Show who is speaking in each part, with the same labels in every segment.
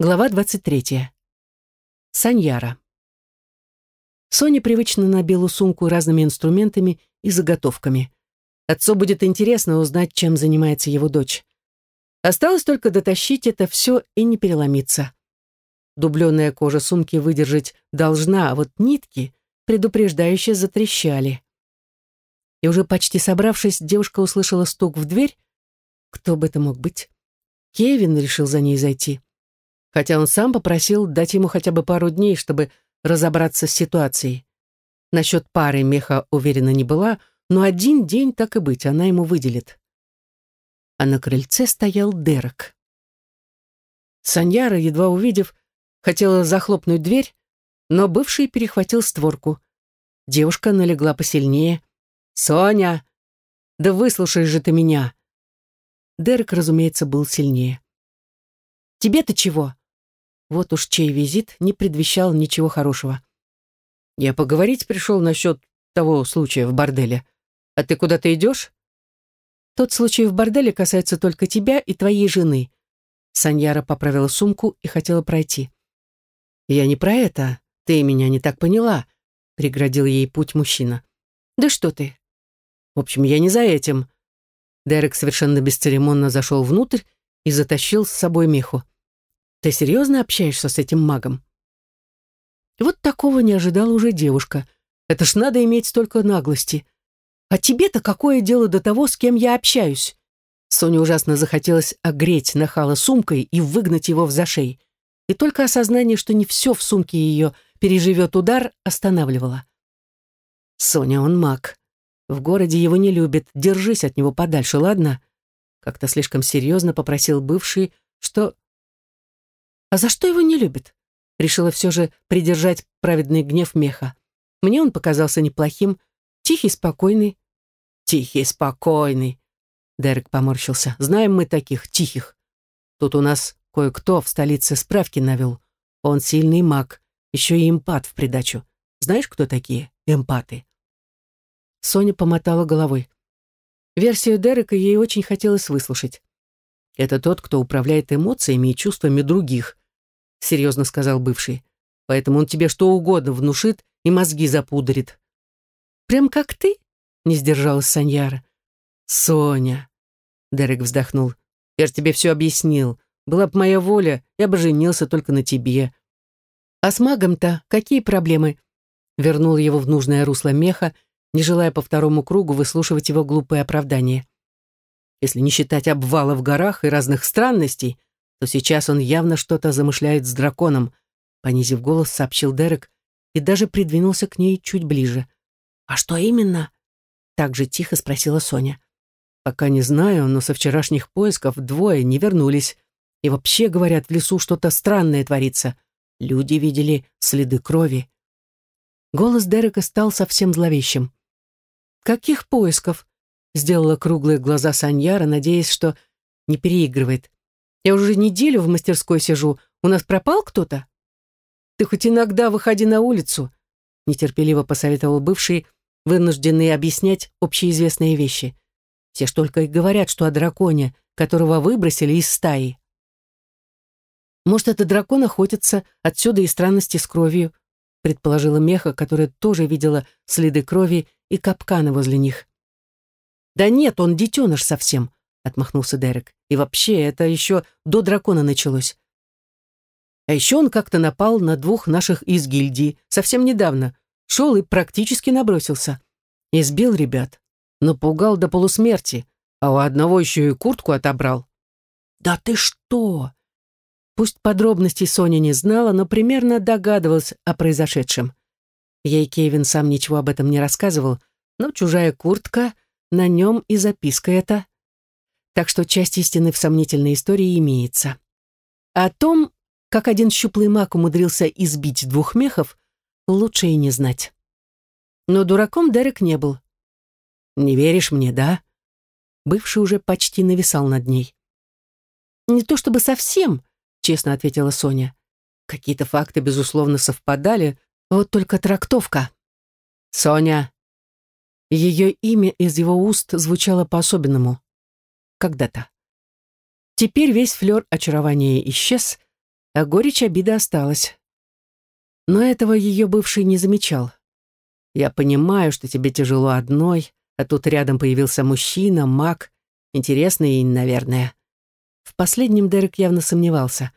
Speaker 1: Глава 23. Саньяра. Соня привычно набила сумку разными инструментами и заготовками. Отцу будет интересно узнать, чем занимается его дочь. Осталось только дотащить это все и не переломиться. Дубленая кожа сумки выдержать должна, а вот нитки предупреждающе затрещали. И уже почти собравшись, девушка услышала стук в дверь. Кто бы это мог быть? Кевин решил за ней зайти хотя он сам попросил дать ему хотя бы пару дней, чтобы разобраться с ситуацией. Насчет пары меха уверена не была, но один день, так и быть, она ему выделит. А на крыльце стоял Дерек. Саньяра, едва увидев, хотела захлопнуть дверь, но бывший перехватил створку. Девушка налегла посильнее. «Соня! Да выслушай же ты меня!» Дерек, разумеется, был сильнее. «Тебе-то чего?» Вот уж чей визит не предвещал ничего хорошего. «Я поговорить пришел насчет того случая в борделе. А ты куда-то идешь?» «Тот случай в борделе касается только тебя и твоей жены». Саньяра поправила сумку и хотела пройти. «Я не про это. Ты меня не так поняла», — преградил ей путь мужчина. «Да что ты?» «В общем, я не за этим». Дерек совершенно бесцеремонно зашел внутрь и затащил с собой меху. Ты серьезно общаешься с этим магом? вот такого не ожидала уже девушка. Это ж надо иметь столько наглости. А тебе-то какое дело до того, с кем я общаюсь? Соне ужасно захотелось огреть нахала сумкой и выгнать его в зашей. И только осознание, что не все в сумке ее переживет удар, останавливало. Соня, он маг. В городе его не любят. Держись от него подальше, ладно? Как-то слишком серьезно попросил бывший, что а за что его не любят? Решила все же придержать праведный гнев меха. Мне он показался неплохим, тихий, спокойный. Тихий, спокойный. Дерек поморщился. Знаем мы таких, тихих. Тут у нас кое-кто в столице справки навел. Он сильный маг, еще и эмпат в придачу. Знаешь, кто такие эмпаты? Соня помотала головой. Версию Дерека ей очень хотелось выслушать. Это тот, кто управляет эмоциями и чувствами других, серьезно сказал бывший. Поэтому он тебе что угодно внушит и мозги запудрит. Прям как ты? Не сдержалась Саньяра. Соня. Дерек вздохнул. Я же тебе все объяснил. Была бы моя воля, я бы женился только на тебе. А с магом-то какие проблемы? Вернул его в нужное русло меха, не желая по второму кругу выслушивать его глупые оправдания. Если не считать обвала в горах и разных странностей, то сейчас он явно что-то замышляет с драконом, понизив голос, сообщил Дерек и даже придвинулся к ней чуть ближе. «А что именно?» Так же тихо спросила Соня. «Пока не знаю, но со вчерашних поисков двое не вернулись. И вообще, говорят, в лесу что-то странное творится. Люди видели следы крови». Голос Дерека стал совсем зловещим. «Каких поисков?» Сделала круглые глаза Саньяра, надеясь, что не переигрывает. Я уже неделю в мастерской сижу. У нас пропал кто-то? Ты хоть иногда выходи на улицу, нетерпеливо посоветовал бывший, вынужденный объяснять общеизвестные вещи. Все ж только и говорят, что о драконе, которого выбросили из стаи. Может, это дракон охотится, отсюда и странности с кровью, предположила Меха, которая тоже видела следы крови и капканы возле них. Да нет, он детеныш совсем, — отмахнулся Дерек. «И вообще, это еще до дракона началось. А еще он как-то напал на двух наших из гильдии, совсем недавно. Шел и практически набросился. Избил ребят. Напугал до полусмерти, а у одного еще и куртку отобрал». «Да ты что?» Пусть подробностей Соня не знала, но примерно догадывалась о произошедшем. Ей Кевин сам ничего об этом не рассказывал, но чужая куртка, на нем и записка эта так что часть истины в сомнительной истории имеется. О том, как один щуплый маг умудрился избить двух мехов, лучше и не знать. Но дураком Дерек не был. «Не веришь мне, да?» Бывший уже почти нависал над ней. «Не то чтобы совсем», — честно ответила Соня. Какие-то факты, безусловно, совпадали, вот только трактовка. «Соня!» Ее имя из его уст звучало по-особенному когда-то. Теперь весь флер очарования исчез, а горечь обиды осталась. Но этого ее бывший не замечал. «Я понимаю, что тебе тяжело одной, а тут рядом появился мужчина, маг, интересный и, наверное...» В последнем Дерек явно сомневался.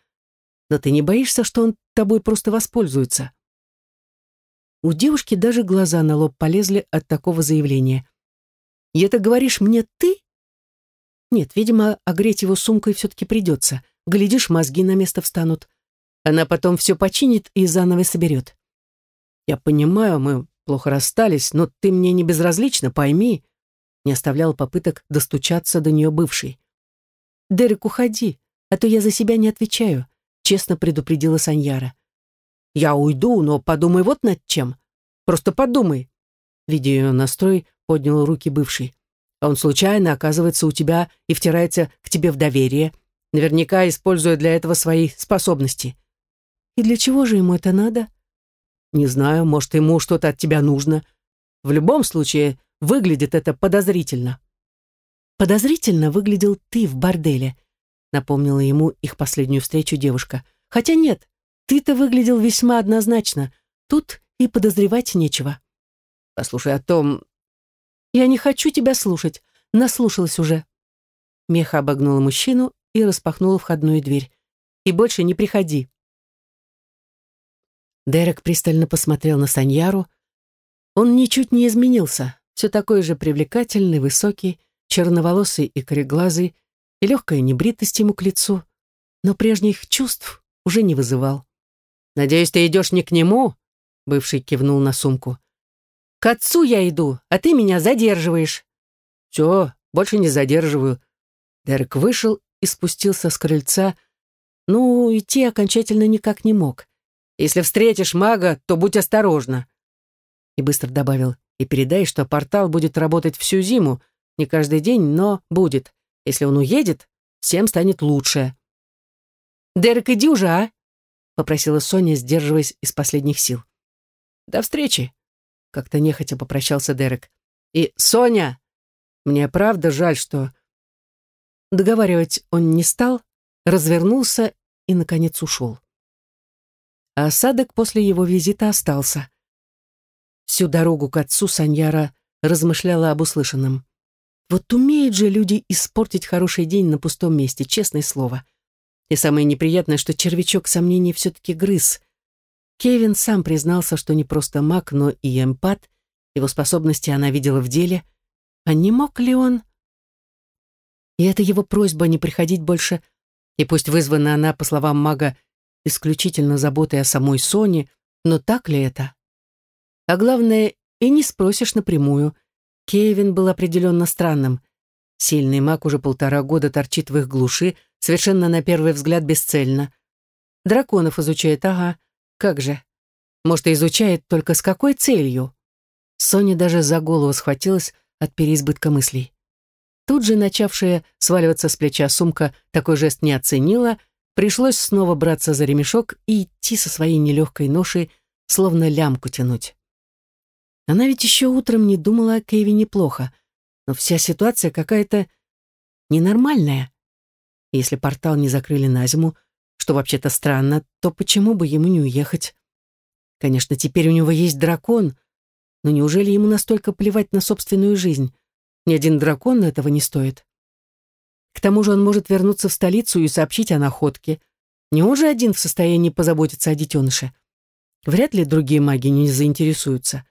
Speaker 1: «Но ты не боишься, что он тобой просто воспользуется?» У девушки даже глаза на лоб полезли от такого заявления. «И это говоришь мне ты?» «Нет, видимо, огреть его сумкой все-таки придется. Глядишь, мозги на место встанут. Она потом все починит и заново соберет. Я понимаю, мы плохо расстались, но ты мне не безразлична, пойми. Не оставлял попыток достучаться до нее бывшей. «Дерек, уходи, а то я за себя не отвечаю», честно предупредила Саньяра. «Я уйду, но подумай вот над чем. Просто подумай». Видя ее настрой, поднял руки бывший. А он случайно оказывается у тебя и втирается к тебе в доверие, наверняка используя для этого свои способности. И для чего же ему это надо? Не знаю, может, ему что-то от тебя нужно. В любом случае, выглядит это подозрительно. Подозрительно выглядел ты в борделе, напомнила ему их последнюю встречу девушка. Хотя нет, ты-то выглядел весьма однозначно. Тут и подозревать нечего. Послушай о том... Я не хочу тебя слушать. Наслушалась уже. Меха обогнула мужчину и распахнула входную дверь. И больше не приходи. Дерек пристально посмотрел на Саньяру. Он ничуть не изменился, все такой же привлекательный, высокий, черноволосый и кореглазый, и легкая небритость ему к лицу, но прежних чувств уже не вызывал. «Надеюсь, ты идешь не к нему?» — бывший кивнул на сумку. «К отцу я иду, а ты меня задерживаешь». «Все, больше не задерживаю». Дерек вышел и спустился с крыльца. Ну, идти окончательно никак не мог. Если встретишь мага, то будь осторожна». И быстро добавил, и передай, что портал будет работать всю зиму, не каждый день, но будет. Если он уедет, всем станет лучше. «Дерек, иди уже, а?» — попросила Соня, сдерживаясь из последних сил. «До встречи!» — как-то нехотя попрощался Дерек. «И, Соня, мне правда жаль, что...» Договаривать он не стал, развернулся и, наконец, ушел а осадок после его визита остался. Всю дорогу к отцу Саньяра размышляла об услышанном. Вот умеют же люди испортить хороший день на пустом месте, честное слово. И самое неприятное, что червячок сомнений все-таки грыз. Кевин сам признался, что не просто маг, но и эмпат, его способности она видела в деле. А не мог ли он... И это его просьба не приходить больше, и пусть вызвана она, по словам мага, исключительно заботой о самой Соне, но так ли это? А главное, и не спросишь напрямую. Кевин был определенно странным. Сильный маг уже полтора года торчит в их глуши, совершенно на первый взгляд бесцельно. Драконов изучает, ага, как же. Может, изучает только с какой целью? Соня даже за голову схватилась от переизбытка мыслей. Тут же начавшая сваливаться с плеча сумка такой жест не оценила — Пришлось снова браться за ремешок и идти со своей нелегкой ношей, словно лямку тянуть. Она ведь еще утром не думала о Кевине плохо, но вся ситуация какая-то ненормальная. Если портал не закрыли на зиму, что вообще-то странно, то почему бы ему не уехать? Конечно, теперь у него есть дракон, но неужели ему настолько плевать на собственную жизнь? Ни один дракон этого не стоит. К тому же он может вернуться в столицу и сообщить о находке. Не он же один в состоянии позаботиться о детеныше. Вряд ли другие маги не заинтересуются.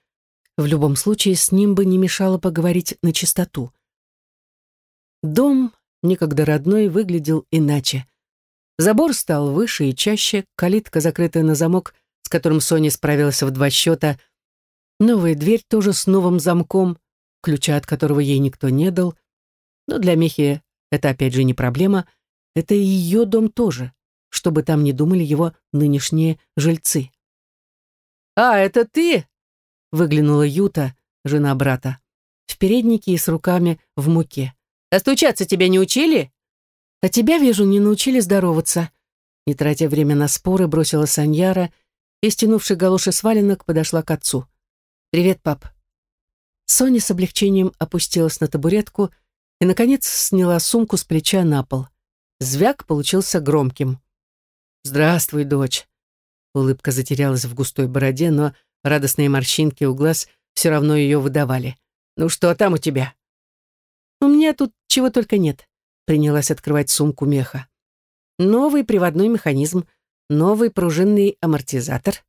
Speaker 1: В любом случае, с ним бы не мешало поговорить на чистоту. Дом, некогда родной, выглядел иначе. Забор стал выше и чаще, калитка, закрытая на замок, с которым Соня справилась в два счета, новая дверь тоже с новым замком, ключа от которого ей никто не дал, но для Михи это опять же не проблема, это и ее дом тоже, чтобы там не думали его нынешние жильцы. «А, это ты?» — выглянула Юта, жена брата, в переднике и с руками в муке. «А стучаться тебя не учили?» «А тебя, вижу, не научили здороваться», не тратя время на споры, бросила Саньяра и, стянувши галоши с валенок, подошла к отцу. «Привет, пап». Соня с облегчением опустилась на табуретку и, наконец, сняла сумку с плеча на пол. Звяк получился громким. «Здравствуй, дочь!» Улыбка затерялась в густой бороде, но радостные морщинки у глаз все равно ее выдавали. «Ну что там у тебя?» «У меня тут чего только нет», — принялась открывать сумку меха. «Новый приводной механизм, новый пружинный амортизатор».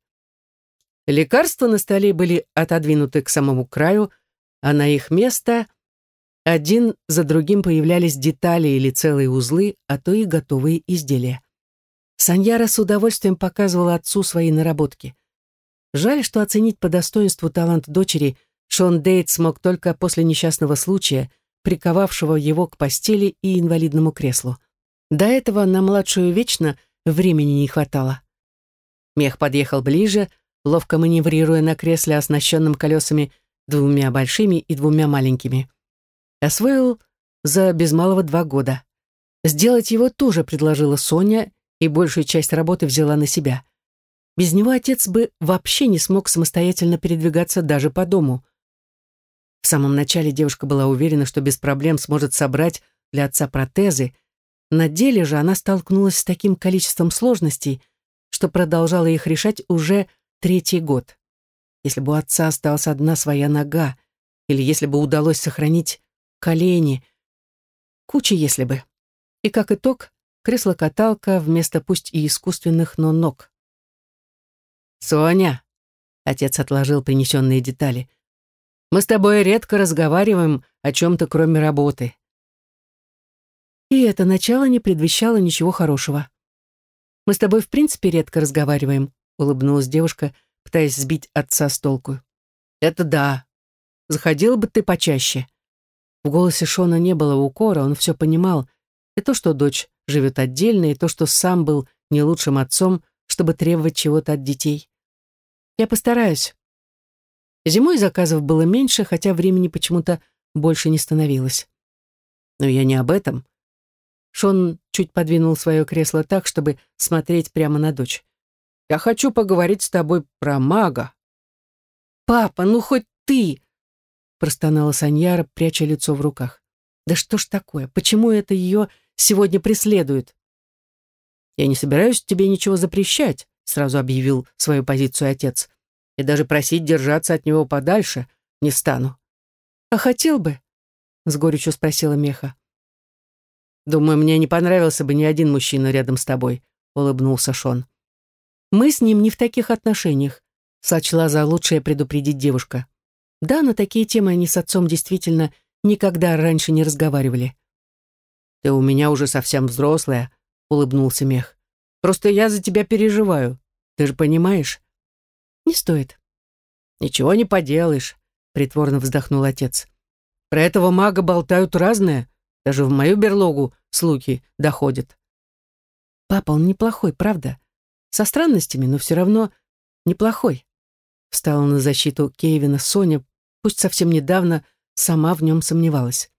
Speaker 1: Лекарства на столе были отодвинуты к самому краю, а на их место один за другим появлялись детали или целые узлы, а то и готовые изделия. Саньяра с удовольствием показывала отцу свои наработки. Жаль, что оценить по достоинству талант дочери Шон Дейт смог только после несчастного случая, приковавшего его к постели и инвалидному креслу. До этого на младшую вечно времени не хватало. Мех подъехал ближе, ловко маневрируя на кресле, оснащенном колесами двумя большими и двумя маленькими. Освоил за без малого два года. Сделать его тоже предложила Соня, и большую часть работы взяла на себя. Без него отец бы вообще не смог самостоятельно передвигаться даже по дому. В самом начале девушка была уверена, что без проблем сможет собрать для отца протезы. На деле же она столкнулась с таким количеством сложностей, что продолжала их решать уже третий год. Если бы у отца осталась одна своя нога, или если бы удалось сохранить колени, куча если бы. И как итог, кресло-каталка вместо пусть и искусственных, но ног. «Соня!» — отец отложил принесенные детали. «Мы с тобой редко разговариваем о чем-то, кроме работы». И это начало не предвещало ничего хорошего. «Мы с тобой в принципе редко разговариваем», — улыбнулась девушка, пытаясь сбить отца с толку. «Это да. Заходила бы ты почаще». В голосе Шона не было укора, он все понимал. И то, что дочь живет отдельно, и то, что сам был не лучшим отцом, чтобы требовать чего-то от детей. Я постараюсь. Зимой заказов было меньше, хотя времени почему-то больше не становилось. Но я не об этом. Шон чуть подвинул свое кресло так, чтобы смотреть прямо на дочь. Я хочу поговорить с тобой про мага. Папа, ну хоть ты! простонала Саньяра, пряча лицо в руках. Да что ж такое? Почему это ее сегодня преследует? Я не собираюсь тебе ничего запрещать, сразу объявил свою позицию отец. И даже просить держаться от него подальше не стану. А хотел бы? С горечью спросила Меха. Думаю, мне не понравился бы ни один мужчина рядом с тобой, улыбнулся Шон. Мы с ним не в таких отношениях, сочла за лучшее предупредить девушка. Да, на такие темы они с отцом действительно никогда раньше не разговаривали. «Ты у меня уже совсем взрослая», — улыбнулся Мех. «Просто я за тебя переживаю. Ты же понимаешь?» «Не стоит». «Ничего не поделаешь», — притворно вздохнул отец. «Про этого мага болтают разное. Даже в мою берлогу слухи доходят». «Папа, он неплохой, правда? Со странностями, но все равно неплохой. Встала на защиту Кевина Соня, пусть совсем недавно сама в нем сомневалась.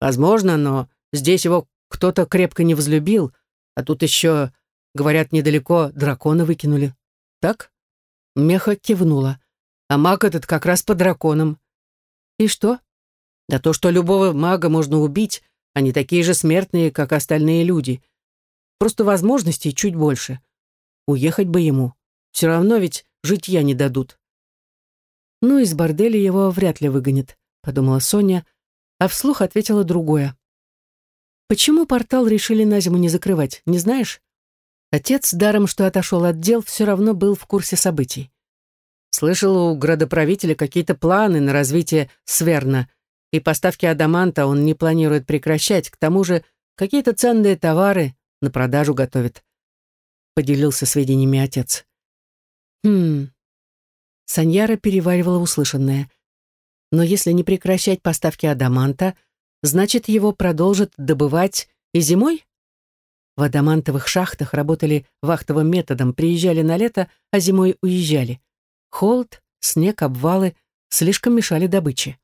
Speaker 1: Возможно, но здесь его кто-то крепко не возлюбил, а тут еще, говорят, недалеко дракона выкинули. Так? Меха кивнула. А маг этот как раз по драконам. И что? Да то, что любого мага можно убить, они такие же смертные, как остальные люди. Просто возможностей чуть больше. Уехать бы ему. Все равно ведь житья не дадут. Ну, из борделя его вряд ли выгонят, подумала Соня, а вслух ответила другое. Почему портал решили на зиму не закрывать, не знаешь? Отец, даром что отошел от дел, все равно был в курсе событий. Слышал у градоправителя какие-то планы на развитие Сверна, и поставки адаманта он не планирует прекращать, к тому же какие-то ценные товары на продажу готовит поделился сведениями отец. Хм. Саньяра переваривала услышанное. Но если не прекращать поставки адаманта, значит, его продолжат добывать и зимой? В адамантовых шахтах работали вахтовым методом, приезжали на лето, а зимой уезжали. Холод, снег, обвалы слишком мешали добыче.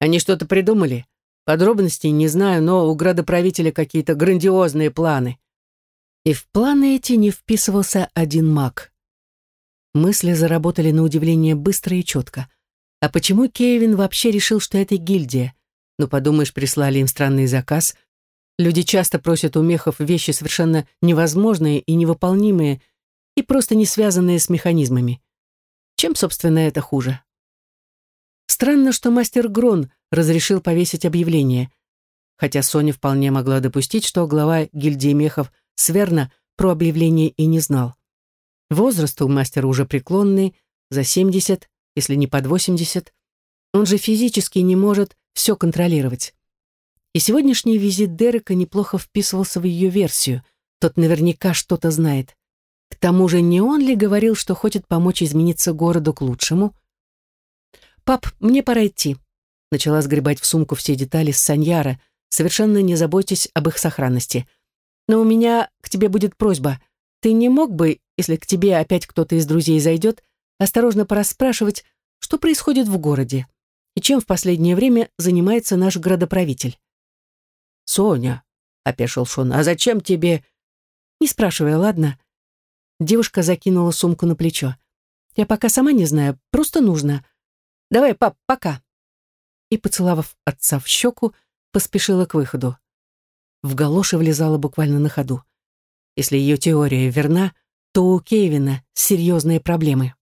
Speaker 1: Они что-то придумали. Подробностей не знаю, но у градоправителя какие-то грандиозные планы. И в планы эти не вписывался один маг. Мысли заработали на удивление быстро и четко. А почему Кевин вообще решил, что это гильдия? Ну, подумаешь, прислали им странный заказ. Люди часто просят у мехов вещи совершенно невозможные и невыполнимые, и просто не связанные с механизмами. Чем, собственно, это хуже? Странно, что мастер Грон разрешил повесить объявление, хотя Соня вполне могла допустить, что глава гильдии мехов Сверна про объявление и не знал. Возраст у мастера уже преклонный, за 70, если не под 80. Он же физически не может все контролировать. И сегодняшний визит Дерека неплохо вписывался в ее версию. Тот наверняка что-то знает. К тому же не он ли говорил, что хочет помочь измениться городу к лучшему? «Пап, мне пора идти», — начала сгребать в сумку все детали с Саньяра, совершенно не заботясь об их сохранности. «Но у меня к тебе будет просьба. Ты не мог бы, если к тебе опять кто-то из друзей зайдет, осторожно порасспрашивать, что происходит в городе и чем в последнее время занимается наш градоправитель?»
Speaker 2: «Соня», — опешил Шон, — «а зачем тебе...»
Speaker 1: «Не спрашивай, ладно?» Девушка закинула сумку на плечо. «Я пока сама не знаю, просто нужно. Давай, пап, пока». И, поцеловав отца в щеку, поспешила к выходу. В галоши влезала буквально на ходу. Если ее теория верна, то у Кевина серьезные проблемы.